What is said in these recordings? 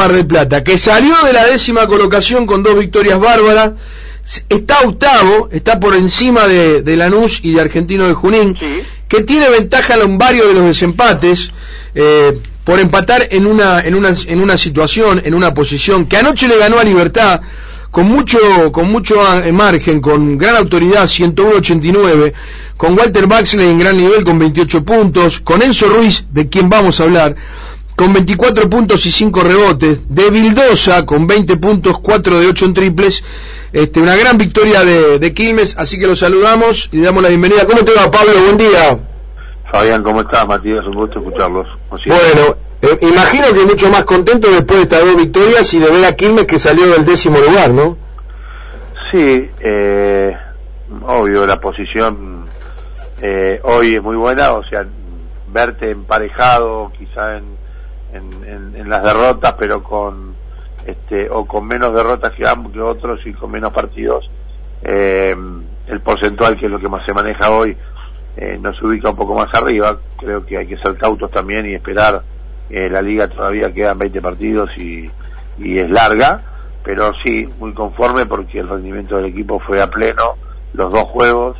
Mar del Plata, que salió de la décima colocación con dos victorias bárbaras, está octavo, está por encima de, de Lanús y de Argentino de Junín, que tiene ventaja en varios de los desempates, eh, por empatar en una, en, una, en una situación, en una posición, que anoche le ganó a Libertad, con mucho, con mucho margen, con gran autoridad, 101-89, con Walter Baxley en gran nivel con 28 puntos, con Enzo Ruiz, de quien vamos a hablar, con 24 puntos y 5 rebotes, de Vildosa con 20 puntos, 4 de 8 en triples, este, una gran victoria de, de Quilmes, así que los saludamos y damos la bienvenida. ¿Cómo te va, Pablo? Buen día. Fabián, ¿cómo estás? Matías, un gusto escucharlos. Bueno, eh, imagino que mucho más contento después de estas dos victorias y de ver a Quilmes que salió del décimo lugar, ¿no? Sí, eh, obvio, la posición eh, hoy es muy buena, o sea, verte emparejado quizá en, en, las derrotas, pero con este o con menos derrotas que, que otros y con menos partidos, eh, el porcentual que es lo que más se maneja hoy eh, nos ubica un poco más arriba. Creo que hay que ser cautos también y esperar. Eh, la liga todavía quedan 20 partidos y, y es larga, pero sí, muy conforme porque el rendimiento del equipo fue a pleno los dos juegos.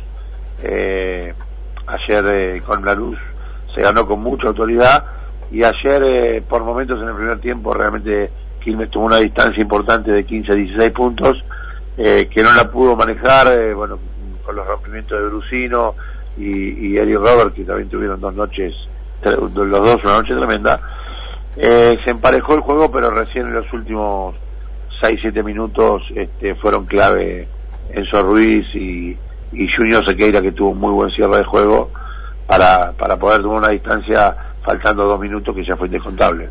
Eh, ayer eh, con la luz se ganó con mucha autoridad y ayer eh, por momentos en el primer tiempo realmente Quilmes tuvo una distancia importante de 15 a 16 puntos eh, que no la pudo manejar bueno con los rompimientos de Brusino y, y Eric Robert que también tuvieron dos noches los dos una noche tremenda. Se emparejó el juego pero recién en los últimos 6-7 minutos este, fueron clave Enzo Ruiz y, y Junior Sequeira que tuvo un muy buen cierre de juego para, para poder tomar una distancia faltando dos minutos que ya fue indescontable.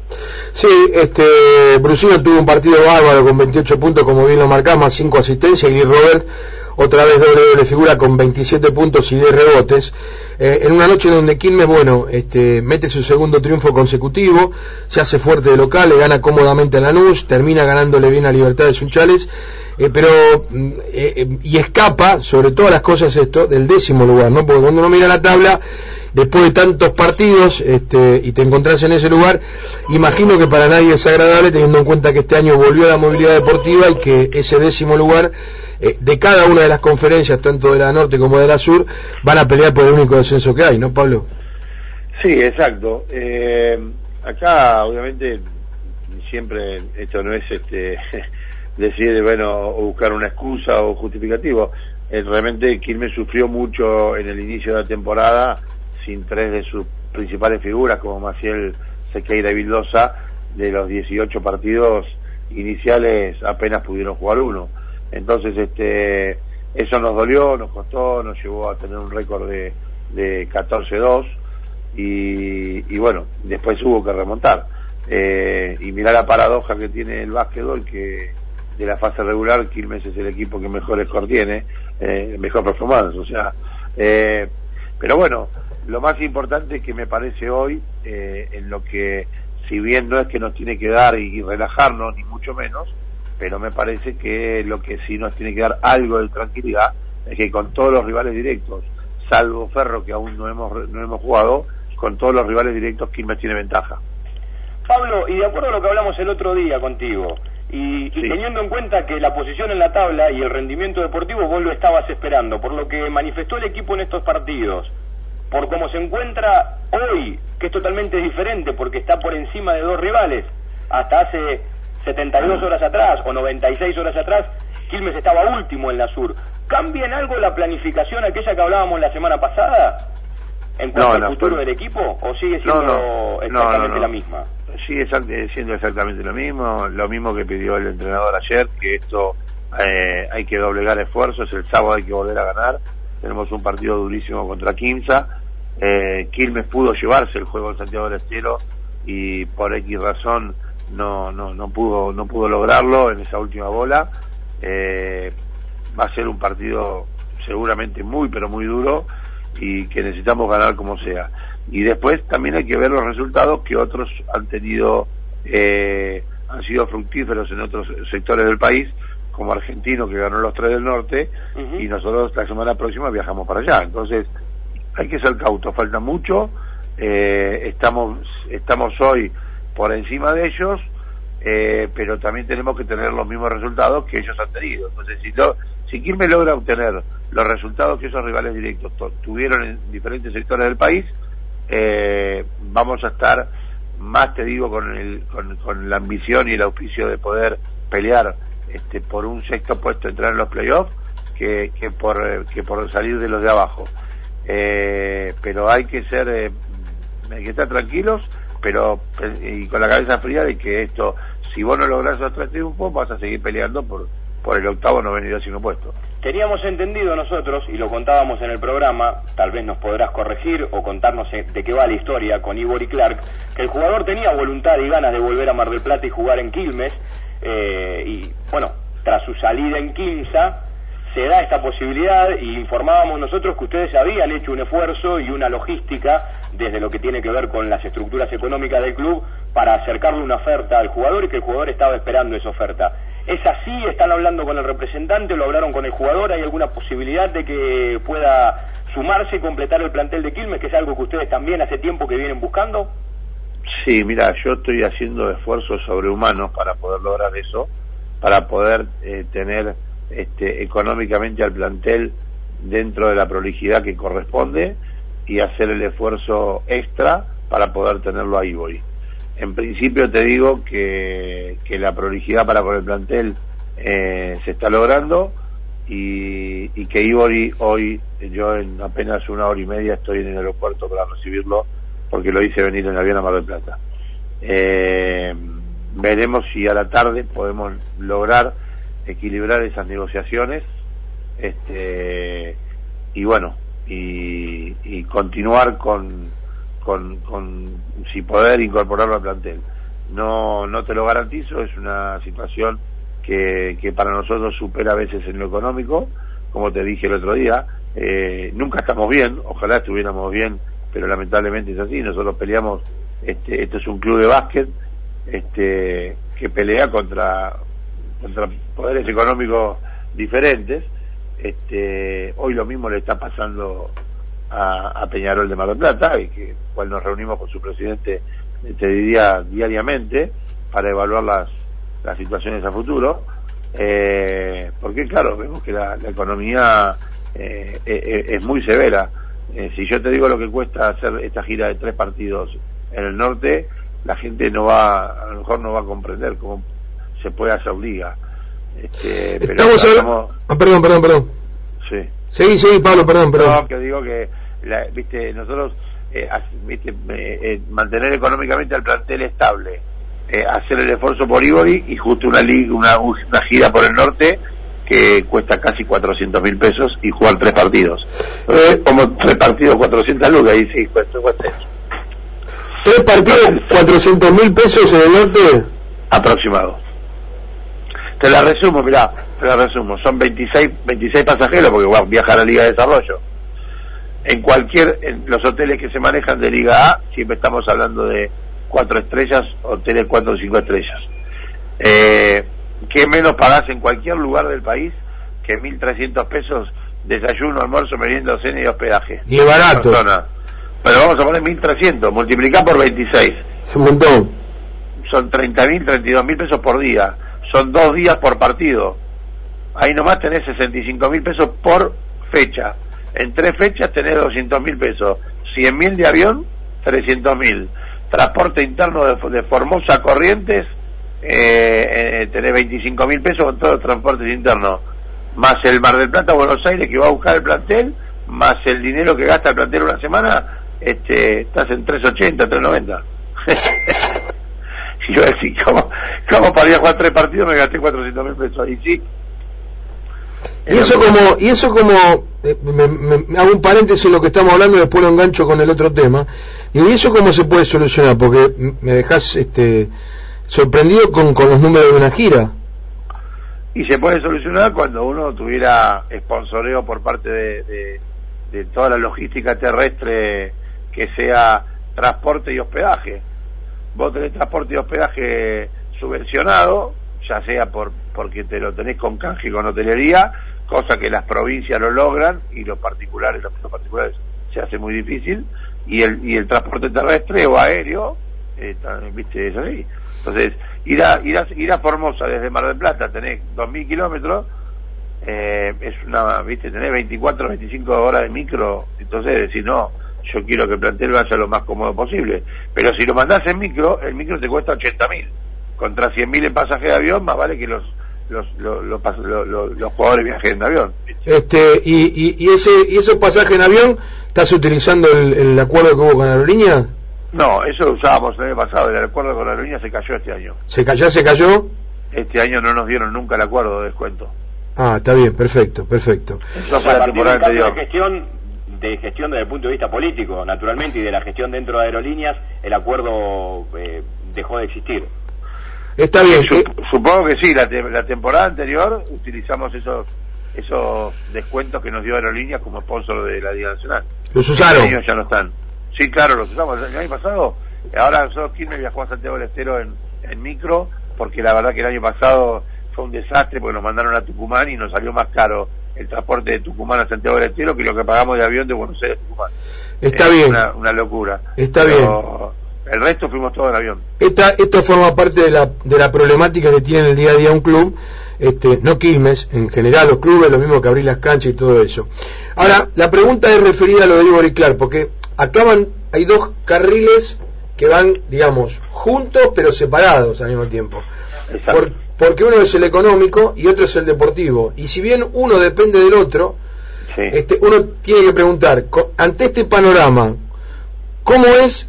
Sí, este Brusino tuvo un partido bárbaro con 28 puntos como bien lo marcamos, 5 asistencias y Robert otra vez doble doble figura con 27 puntos y 10 rebotes, eh, en una noche donde Quilmes, bueno, este, mete su segundo triunfo consecutivo, se hace fuerte de local, le gana cómodamente a Lanús, termina ganándole bien a Libertad de Sunchales, eh, pero, mm, eh, y escapa, sobre todas las cosas esto, del décimo lugar, ¿no? Porque cuando uno mira la tabla, después de tantos partidos este, y te encontrás en ese lugar, imagino que para nadie es agradable teniendo en cuenta que este año volvió a la movilidad deportiva y que ese décimo lugar eh, de cada una de las conferencias, tanto de la norte como de la sur, van a pelear por el único descenso que hay, ¿no, Pablo? Sí, exacto. Eh, acá, obviamente, siempre esto no es este decir, bueno, o buscar una excusa o justificativo. Eh, realmente Quilmes sufrió mucho en el inicio de la temporada sin tres de sus principales figuras como Maciel Sequeira y Vildosa, de los 18 partidos iniciales apenas pudieron jugar uno. Entonces, este, eso nos dolió, nos costó, nos llevó a tener un récord de, de 14-2 y, y, bueno, después hubo que remontar. Eh, y mirar la paradoja que tiene el básquetbol, que de la fase regular Quilmes es el equipo que mejor score tiene, eh, mejor performance, o sea, eh, pero bueno, lo más importante que me parece hoy, eh, en lo que, si bien no es que nos tiene que dar y, relajarnos, ni mucho menos, pero me parece que lo que sí nos tiene que dar algo de tranquilidad es que con todos los rivales directos, salvo Ferro que aún no hemos, no hemos jugado, con todos los rivales directos Quilmes tiene ventaja. Pablo, y de acuerdo a lo que hablamos el otro día contigo, y, teniendo en cuenta que la posición en la tabla y el rendimiento deportivo vos lo estabas esperando, por lo que manifestó el equipo en estos partidos, por cómo se encuentra hoy, que es totalmente diferente porque está por encima de dos rivales. Hasta hace 72 horas atrás o 96 horas atrás, Quilmes estaba último en la sur. ¿Cambia en algo la planificación aquella que hablábamos la semana pasada? ¿En cuanto al futuro del equipo? ¿O sigue siendo exactamente la misma? Sigue siendo exactamente lo mismo, lo mismo que pidió el entrenador ayer, que esto eh, hay que doblegar esfuerzos, el sábado hay que volver a ganar. Tenemos un partido durísimo contra Quimsa eh, Quilmes pudo llevarse el juego en Santiago del Estero y por X razón no, no, no, pudo, no pudo lograrlo en esa última bola. Eh, va a ser un partido seguramente muy, pero muy duro y que necesitamos ganar como sea. Y después también hay que ver los resultados que otros han tenido, eh, han sido fructíferos en otros sectores del país, como Argentino que ganó los tres del norte, y nosotros la semana próxima viajamos para allá. Entonces, hay que ser cautos, falta mucho, eh, estamos, estamos hoy por encima de ellos, eh, pero también tenemos que tener los mismos resultados que ellos han tenido. Entonces, si, lo, si Quilmes logra obtener los resultados que esos rivales directos tuvieron en diferentes sectores del país, eh, vamos a estar más, te digo, con, el, con, la ambición y el auspicio de poder pelear este, por un sexto puesto, entrar en los playoffs, que, que, por, que por salir de los de abajo. Eh, pero hay que ser, eh, que estar tranquilos, pero y con la cabeza fría de que esto, si vos no lográs los tres triunfos, vas a seguir peleando por, por el octavo no venir sin opuesto. Teníamos entendido nosotros, y lo contábamos en el programa, tal vez nos podrás corregir o contarnos de qué va la historia con Ivor y Clark, que el jugador tenía voluntad y ganas de volver a Mar del Plata y jugar en Quilmes, eh, y bueno, tras su salida en Quimsa, se da esta posibilidad y informábamos nosotros que ustedes habían hecho un esfuerzo y una logística desde lo que tiene que ver con las estructuras económicas del club para acercarle una oferta al jugador y que el jugador estaba esperando esa oferta. ¿Es así? ¿Están hablando con el representante? ¿Lo hablaron con el jugador? ¿Hay alguna posibilidad de que pueda sumarse y completar el plantel de Quilmes, que es algo que ustedes también hace tiempo que vienen buscando? Sí, mira, yo estoy haciendo esfuerzos sobrehumanos para poder lograr eso, para poder eh, tener este, económicamente al plantel dentro de la prolijidad que corresponde y hacer el esfuerzo extra para poder tenerlo ahí voy. En principio te digo que, que la prolijidad para con el plantel eh, se está logrando y, que Ibori hoy, yo en apenas una hora y media estoy en el aeropuerto para recibirlo porque lo hice venir en avión a Mar del Plata. Eh, veremos si a la tarde podemos lograr equilibrar esas negociaciones este y bueno y, y continuar con, con, si poder incorporarlo al plantel. No no te lo garantizo es una situación que, que para nosotros supera a veces en lo económico como te dije el otro día eh, nunca estamos bien ojalá estuviéramos bien pero lamentablemente es así nosotros peleamos este esto es un club de básquet este que pelea contra contra poderes económicos diferentes. Este, hoy lo mismo le está pasando a, Peñarol de Mar del Plata, y que cual nos reunimos con su presidente, te diría diariamente, para evaluar las, las situaciones a futuro. Eh, porque claro, vemos que la, economía eh, eh, es muy severa. si yo te digo lo que cuesta hacer esta gira de tres partidos en el norte, la gente no va, a lo mejor no va a comprender cómo se puede hacer liga. Este, Estamos hablando... Ah, perdón, perdón, perdón. Sí. Sí, sí, Pablo, perdón, perdón. No, que digo que, viste, nosotros, eh, viste, eh, mantener económicamente al plantel estable, eh, hacer el esfuerzo por Ibori y justo una, liga, una, una gira por el norte que cuesta casi 400 mil pesos y jugar tres partidos. como tres partidos, 400 lucas, y sí, cuesta, cuesta eso. ¿Tres partidos, 400 mil pesos en el norte? Aproximado. Te la resumo, mirá, te la resumo. Son 26, 26 pasajeros porque a viajar a Liga de Desarrollo. En cualquier, en los hoteles que se manejan de Liga A, siempre estamos hablando de cuatro estrellas, hoteles cuatro o cinco estrellas. Eh, ¿Qué menos pagás en cualquier lugar del país que 1.300 pesos desayuno, almuerzo, merienda, cena y hospedaje? Y es barato. Pero vamos a poner 1.300, multiplicar por 26. Es un montón. Son 30.000, 32.000 pesos por día son dos días por partido. Ahí nomás tenés 65 mil pesos por fecha. En tres fechas tenés 200 mil pesos. 100 mil de avión, 300 mil. Transporte interno de, Formosa Corrientes, eh, eh, tenés 25 mil pesos con todos los transportes internos. Más el Mar del Plata, Buenos Aires, que va a buscar el plantel, más el dinero que gasta el plantel una semana, este, estás en 380, 390. y yo decía, ¿cómo, ¿cómo para ir a jugar tres partidos me gasté 400 mil pesos? Y sí. Y eso como, y eso como, eh, me, hago un paréntesis en lo que estamos hablando y después lo engancho con el otro tema. Y eso cómo se puede solucionar, porque me dejas este, sorprendido con, con los números de una gira. Y se puede solucionar cuando uno tuviera sponsoreo por parte de, de toda la logística terrestre que sea transporte y hospedaje vos tenés transporte y hospedaje subvencionado, ya sea por porque te lo tenés con canje con hotelería, cosa que las provincias lo logran y los particulares, los, particulares se hace muy difícil, y el, y el transporte terrestre o aéreo, eh, viste, es así. Entonces, ir a, ir Formosa desde Mar del Plata, tenés 2.000 kilómetros, eh, es una, viste, tenés 24, 25 horas de micro, entonces decir, no, yo quiero que el plantel vaya lo más cómodo posible. Pero si lo mandás en micro, el micro te cuesta 80.000. Contra 100.000 en pasaje de avión, más vale que los los, los, los, jugadores viajen en avión. Este, y, y, ese, ¿Y esos pasajes en avión, estás utilizando el, acuerdo que hubo con la aerolínea? No, eso lo usábamos el año pasado, el acuerdo con la aerolínea se cayó este año. ¿Se cayó, se cayó? Este año no nos dieron nunca el acuerdo de descuento. Ah, está bien, perfecto, perfecto. Eso fue la temporada anterior. De gestión, de gestión desde el punto de vista político, naturalmente, y de la gestión dentro de aerolíneas, el acuerdo eh, dejó de existir. Está bien. Supongo que sí, la, la, temporada anterior utilizamos esos esos descuentos que nos dio Aerolíneas como sponsor de la Liga Nacional. ¿Los usaron? Este ya no están. Sí, claro, los usamos. El año pasado, ahora nosotros me viajó a Santiago del Estero en, en micro, porque la verdad que el año pasado fue un desastre porque nos mandaron a Tucumán y nos salió más caro el transporte de Tucumán a Santiago del Estero que lo que pagamos de avión de Buenos Aires a Tucumán. Está bien. Una, una locura. Está bien el resto fuimos todos en avión. Esta, esto forma parte de la, de la problemática que tiene el día a día un club, este, no Quilmes, en general los clubes, lo mismo que abrir las canchas y todo eso. Ahora, la pregunta es referida a lo de Igor y Clark, porque acaban, hay dos carriles que van, digamos, juntos pero separados al mismo tiempo. Porque uno es el económico y otro es el deportivo. Y si bien uno depende del otro, este, uno tiene que preguntar, ante este panorama, ¿cómo es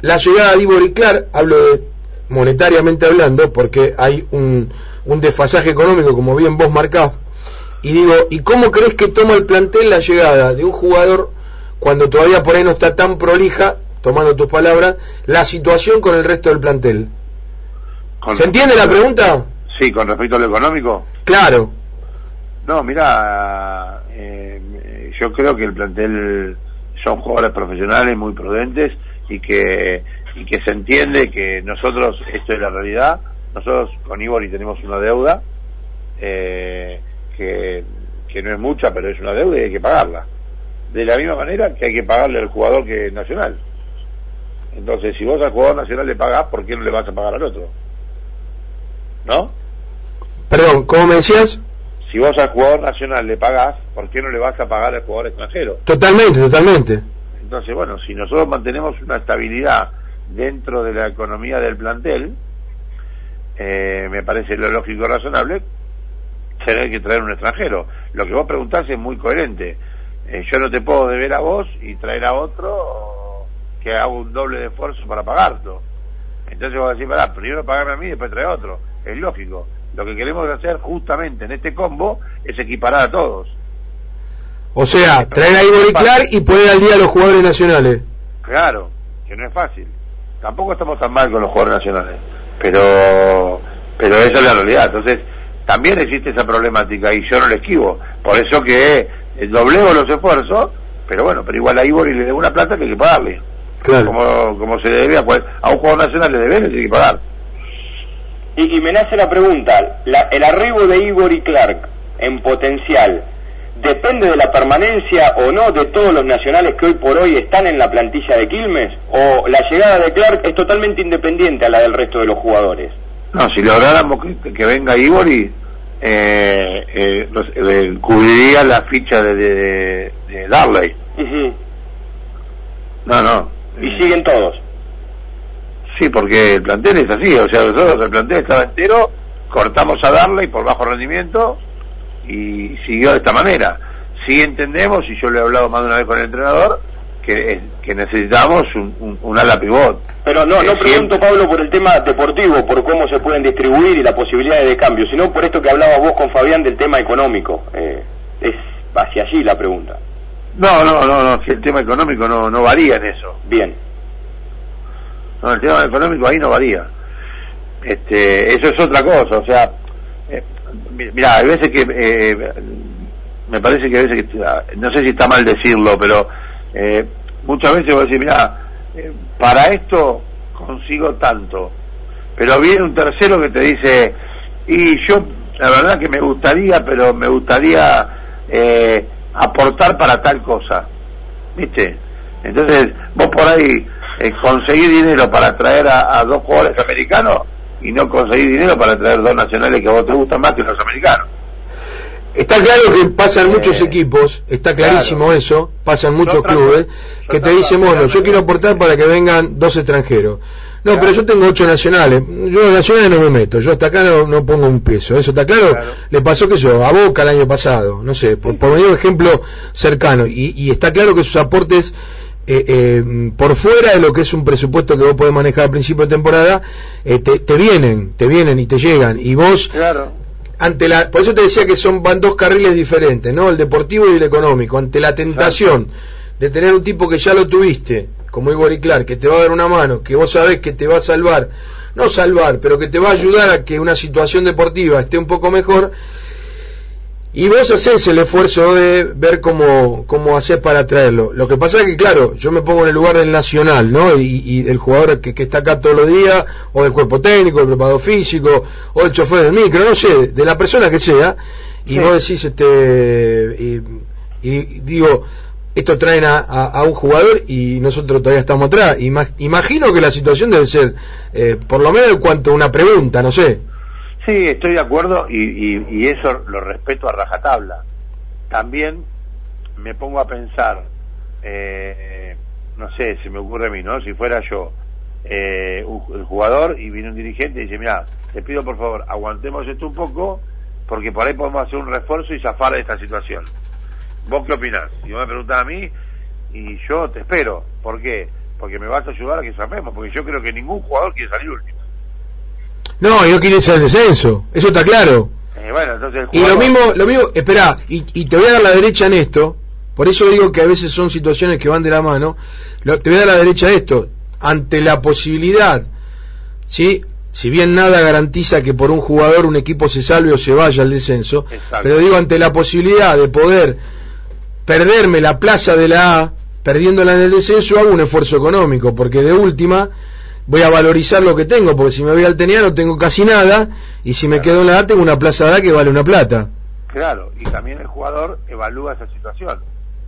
la llegada de Ivor y Clark, hablo de monetariamente hablando, porque hay un, un desfasaje económico, como bien vos marcás, y digo, ¿y cómo crees que toma el plantel la llegada de un jugador cuando todavía por ahí no está tan prolija, tomando tus palabras, la situación con el resto del plantel? ¿Se entiende la pregunta? Sí, con respecto a lo económico. Claro. No, mira, eh, yo creo que el plantel son jugadores profesionales muy prudentes y que, y que se entiende que nosotros, esto es la realidad, nosotros con Ibori tenemos una deuda, eh, que, que no es mucha, pero es una deuda y hay que pagarla. De la misma manera que hay que pagarle al jugador que es nacional. Entonces, si vos al jugador nacional le pagás, ¿por qué no le vas a pagar al otro? ¿No? Perdón, ¿cómo me decías? Si vos al jugador nacional le pagás, ¿por qué no le vas a pagar al jugador extranjero? Totalmente, totalmente. Entonces, bueno, si nosotros mantenemos una estabilidad dentro de la economía del plantel, eh, me parece lo lógico y razonable tener que traer un extranjero. Lo que vos preguntás es muy coherente. Eh, yo no te puedo deber a vos y traer a otro que haga un doble de esfuerzo para pagarlo. Entonces vos decís, pará, primero pagarme a mí y después traer a otro. Es lógico. Lo que queremos hacer justamente en este combo es equiparar a todos. O sea, traer a Ivory Clark y poner al día a los jugadores nacionales. Claro, que no es fácil. Tampoco estamos tan mal con los jugadores nacionales, pero pero esa es la realidad. Entonces, también existe esa problemática y yo no le esquivo. Por eso que eh, doblego los esfuerzos, pero bueno, pero igual a Ivory le debo una plata que hay que pagarle. Claro. Como, como se debe a, a un jugador nacional le debe, le tiene que pagar. Y, y me nace la pregunta, el arribo de Ivory Clark en potencial, depende de la permanencia o no de todos los nacionales que hoy por hoy están en la plantilla de Quilmes? ¿O la llegada de Clark es totalmente independiente a la del resto de los jugadores? No, si lográramos que, venga Ibori, eh, eh, eh, cubriría la ficha de, de, Darley. No, no. ¿Y siguen todos? Sí, porque el plantel es así, o sea, nosotros el plantel estaba entero, cortamos a Darley por bajo rendimiento y siguió de esta manera. Sí entendemos, y yo le he hablado más de una vez con el entrenador, que, que necesitamos un, un, ala pivot. Pero no, no pregunto, Pablo, por el tema deportivo, por cómo se pueden distribuir y la posibilidad de cambio, sino por esto que hablaba vos con Fabián del tema económico. Eh, es hacia allí la pregunta. No, no, no, no, si el tema económico no, no varía en eso. Bien. No, el tema económico ahí no varía. Este, eso es otra cosa, o sea, mira, hay veces que eh, me parece que a veces que no sé si está mal decirlo, pero eh, muchas veces voy a decir, mira, eh, para esto consigo tanto, pero viene un tercero que te dice, y yo la verdad que me gustaría, pero me gustaría aportar para tal cosa, ¿viste? Entonces, vos por ahí conseguir dinero para traer a, a dos jugadores americanos y no conseguir dinero para traer dos nacionales que a vos te gustan más que los americanos. Está claro que pasan muchos eh, equipos, está clarísimo eso, pasan muchos clubes que te dicen, bueno, yo quiero aportar para que vengan dos extranjeros. No, pero yo tengo ocho nacionales. Yo nacionales no me meto. Yo hasta acá no, pongo un peso. ¿Eso está claro? Le pasó que yo, a Boca el año pasado. No sé, por, por un ejemplo cercano. Y, está claro que sus aportes eh, eh, por fuera de lo que es un presupuesto que vos podés manejar a principio de temporada, te, te, vienen, te vienen y te llegan. Y vos claro ante la, por eso te decía que son van dos carriles diferentes, ¿no? El deportivo y el económico. Ante la tentación de tener un tipo que ya lo tuviste, como Igor Clark, que te va a dar una mano, que vos sabés que te va a salvar, no salvar, pero que te va a ayudar a que una situación deportiva esté un poco mejor, y vos haces el esfuerzo de ver cómo, cómo hacer para traerlo. Lo que pasa es que, claro, yo me pongo en el lugar del nacional, ¿no? Y, del jugador que, está acá todos los días, o del cuerpo técnico, del preparado físico, o del chofer del micro, no sé, de la persona que sea, y vos decís, este, y, digo, esto traen a, un jugador y nosotros todavía estamos atrás. Imagino que la situación debe ser, eh, por lo menos en cuanto a una pregunta, no sé. Sí, estoy de acuerdo y, eso lo respeto a rajatabla. También me pongo a pensar, eh, no sé, se me ocurre a mí, ¿no? Si fuera yo eh, el jugador y viene un dirigente y dice, mira, te pido por favor, aguantemos esto un poco porque por ahí podemos hacer un refuerzo y zafar de esta situación. ¿Vos qué opinás? Y vos me preguntás a mí y yo te espero. ¿Por qué? Porque me vas a ayudar a que zafemos, porque yo creo que ningún jugador quiere salir último. No, y no quiere ser descenso, eso está claro. Eh, y lo mismo, lo mismo, espera, y, te voy a dar la derecha en esto, por eso digo que a veces son situaciones que van de la mano, te voy a dar la derecha de esto, ante la posibilidad, ¿sí? Si bien nada garantiza que por un jugador un equipo se salve o se vaya al descenso, pero digo ante la posibilidad de poder perderme la plaza de la A, perdiéndola en el descenso, hago un esfuerzo económico, porque de última voy a valorizar lo que tengo, porque si me voy al Tenia no tengo casi nada, y si me quedo en la A tengo una plaza de A que vale una plata. Claro, y también el jugador evalúa esa situación.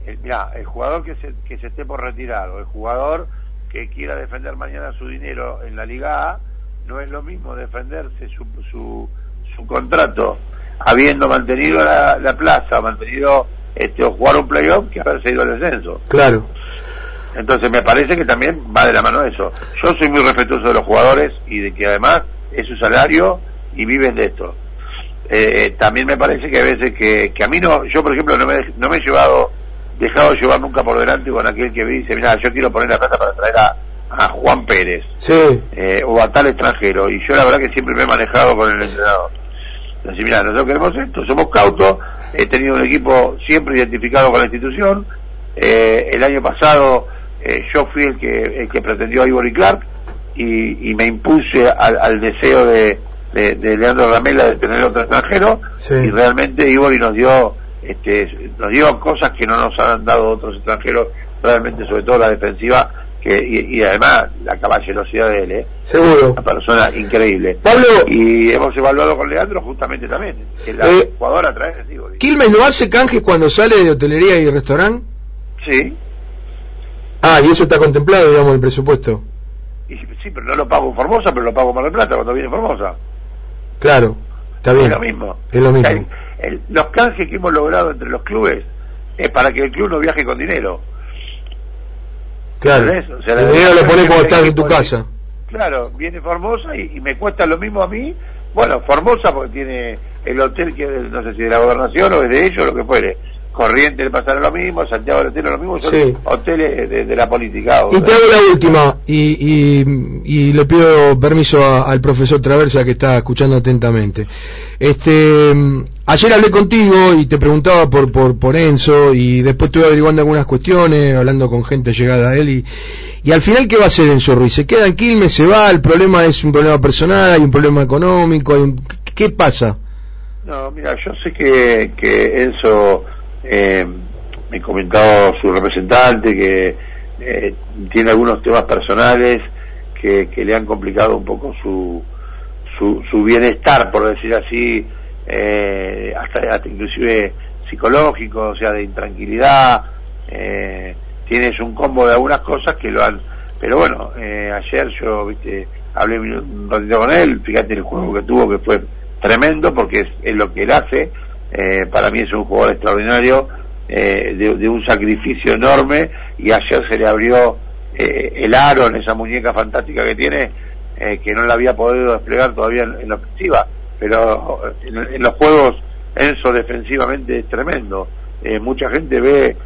El, el jugador que se, que se esté por retirar, o el jugador que quiera defender mañana su dinero en la Liga A, no es lo mismo defenderse su, su, su contrato habiendo mantenido la, la plaza, mantenido este, o jugar un playoff que haberse ido al descenso. Claro. Entonces me parece que también va de la mano eso. Yo soy muy respetuoso de los jugadores y de que además es su salario y viven de esto. Eh, eh, también me parece que a veces que, que a mí no, yo por ejemplo no me, no me he llevado, dejado llevar nunca por delante con aquel que me dice, mira, yo quiero poner la plata para traer a, a Juan Pérez eh, o a tal extranjero y yo la verdad que siempre me he manejado con el entrenador. Entonces, mira, nosotros queremos esto, somos cautos, he tenido un equipo siempre identificado con la institución, el año pasado eh, yo fui el que, el que pretendió a Ivory Clark y, me impuse al, deseo de, de, Leandro Ramela de tener otro extranjero y realmente Ivory nos dio este, nos dio cosas que no nos han dado otros extranjeros realmente sobre todo la defensiva que, y, además la caballerosidad de él ¿eh? seguro. Una persona increíble. Pablo. Y hemos evaluado con Leandro justamente también el eh, jugador a través de Ivory. ¿Quilmes no hace canjes cuando sale de hotelería y restaurante? sí Ah, y eso está contemplado, digamos, en el presupuesto. Y, sí, pero no lo pago en Formosa, pero lo pago en Mar del Plata cuando viene Formosa. Claro, está bien. Es lo mismo. Es lo mismo. los canjes que hemos logrado entre los clubes es para que el club no viaje con dinero. Claro. O sea, el dinero lo pones cuando estás en tu casa. Claro, viene Formosa y, me cuesta lo mismo a mí. Bueno, Formosa porque tiene el hotel que no sé si de la gobernación o de ellos, lo que fuere Corriente le pasará lo mismo, Santiago le tiene lo mismo, son hoteles de, la política. Y te hago la última, y, y, le pido permiso al profesor Traversa que está escuchando atentamente. Este, ayer hablé contigo y te preguntaba por, por, por Enzo, y después estuve averiguando algunas cuestiones, hablando con gente llegada a él, y, y al final, ¿qué va a hacer Enzo Ruiz? ¿Se queda en Quilmes, se va? ¿El problema es un problema personal, hay un problema económico? ¿Qué pasa? No, mira, yo sé que, que Enzo eh, me comentado su representante que eh, tiene algunos temas personales que, le han complicado un poco su, su, bienestar, por decir así, eh, hasta, inclusive psicológico, o sea, de intranquilidad. Eh, tienes un combo de algunas cosas que lo han... Pero bueno, ayer yo, viste, hablé un ratito con él, fíjate el juego que tuvo que fue tremendo porque es, lo que él hace, eh, para mí es un jugador extraordinario, eh, de, un sacrificio enorme y ayer se le abrió eh, el aro en esa muñeca fantástica que tiene, que no la había podido desplegar todavía en, la ofensiva, pero en, los juegos Enzo defensivamente es tremendo. mucha gente ve,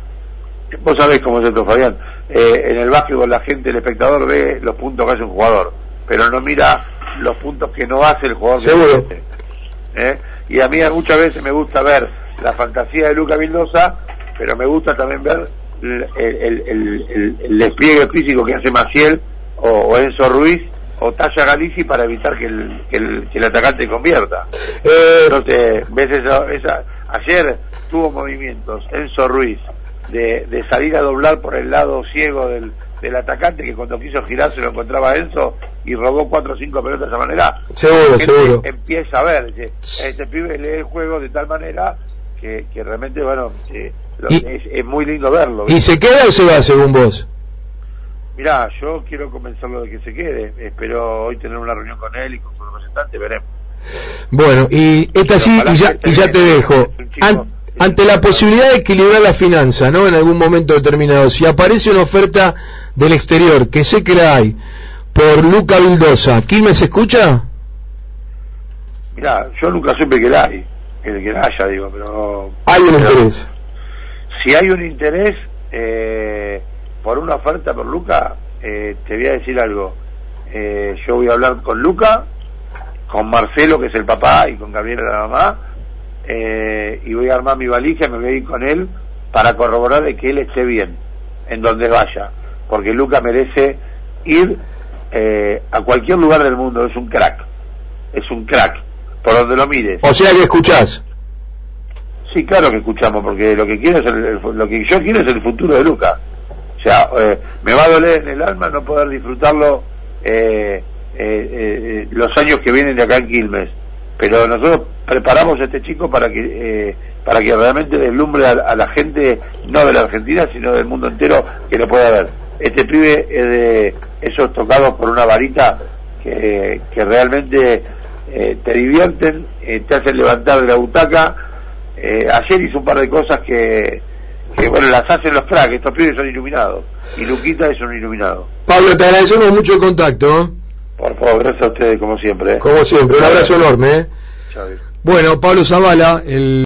vos sabés cómo es esto Fabián, en el básquetbol la gente, el espectador ve los puntos que hace un jugador, pero no mira los puntos que no hace el jugador que ¿eh? Y a mí muchas veces me gusta ver la fantasía de Luca Vildosa, pero me gusta también ver el, despliegue físico que hace Maciel o, Enzo Ruiz o Talla Galici para evitar que el, que el, atacante convierta. Eh, Entonces, ves esa, ayer tuvo movimientos Enzo Ruiz de, de salir a doblar por el lado ciego del, del atacante que cuando quiso girar se lo encontraba Enzo y robó cuatro o cinco pelotas de esa manera. Seguro, seguro. Empieza a ver, este pibe lee el juego de tal manera que, que realmente, bueno, es, es, muy lindo verlo. ¿Y se queda o se va según vos? Mirá, yo quiero convencerlo de que se quede. Espero hoy tener una reunión con él y con su representante, veremos. Bueno, y esta sí, y ya, y ya te dejo. Ante la posibilidad de equilibrar la finanza, ¿no? En algún momento determinado, si aparece una oferta del exterior, que sé que la hay, por Luca Vildosa. me se escucha? Mira, yo nunca supe que la hay, que, que la haya, digo, pero... Hay un interés. Si hay un interés eh, por una oferta por Luca, eh, te voy a decir algo. Eh, yo voy a hablar con Luca, con Marcelo, que es el papá, y con Gabriela, la mamá, y voy a armar mi valija y me voy a ir con él para corroborar de que él esté bien, en donde vaya porque Luca merece ir eh, a cualquier lugar del mundo, es un crack, es un crack, por donde lo mires. O sea que escuchás. Sí, claro que escuchamos, porque lo que quiero es lo que yo quiero es el futuro de Luca. O sea, eh, me va a doler en el alma no poder disfrutarlo eh, los años que vienen de acá en Quilmes. Pero nosotros preparamos a este chico para que para que realmente deslumbre a, la gente, no de la Argentina, sino del mundo entero, que lo pueda ver este pibe es de esos tocados por una varita que, realmente eh, te divierten, eh, te hacen levantar la butaca. Eh, ayer hizo un par de cosas que, que bueno, las hacen los cracks, estos pibes son iluminados. Y Luquita es un iluminado. Pablo, te agradecemos mucho el contacto. Por favor, gracias a ustedes como siempre. Como siempre, un abrazo enorme. Bueno, Pablo Zavala, el...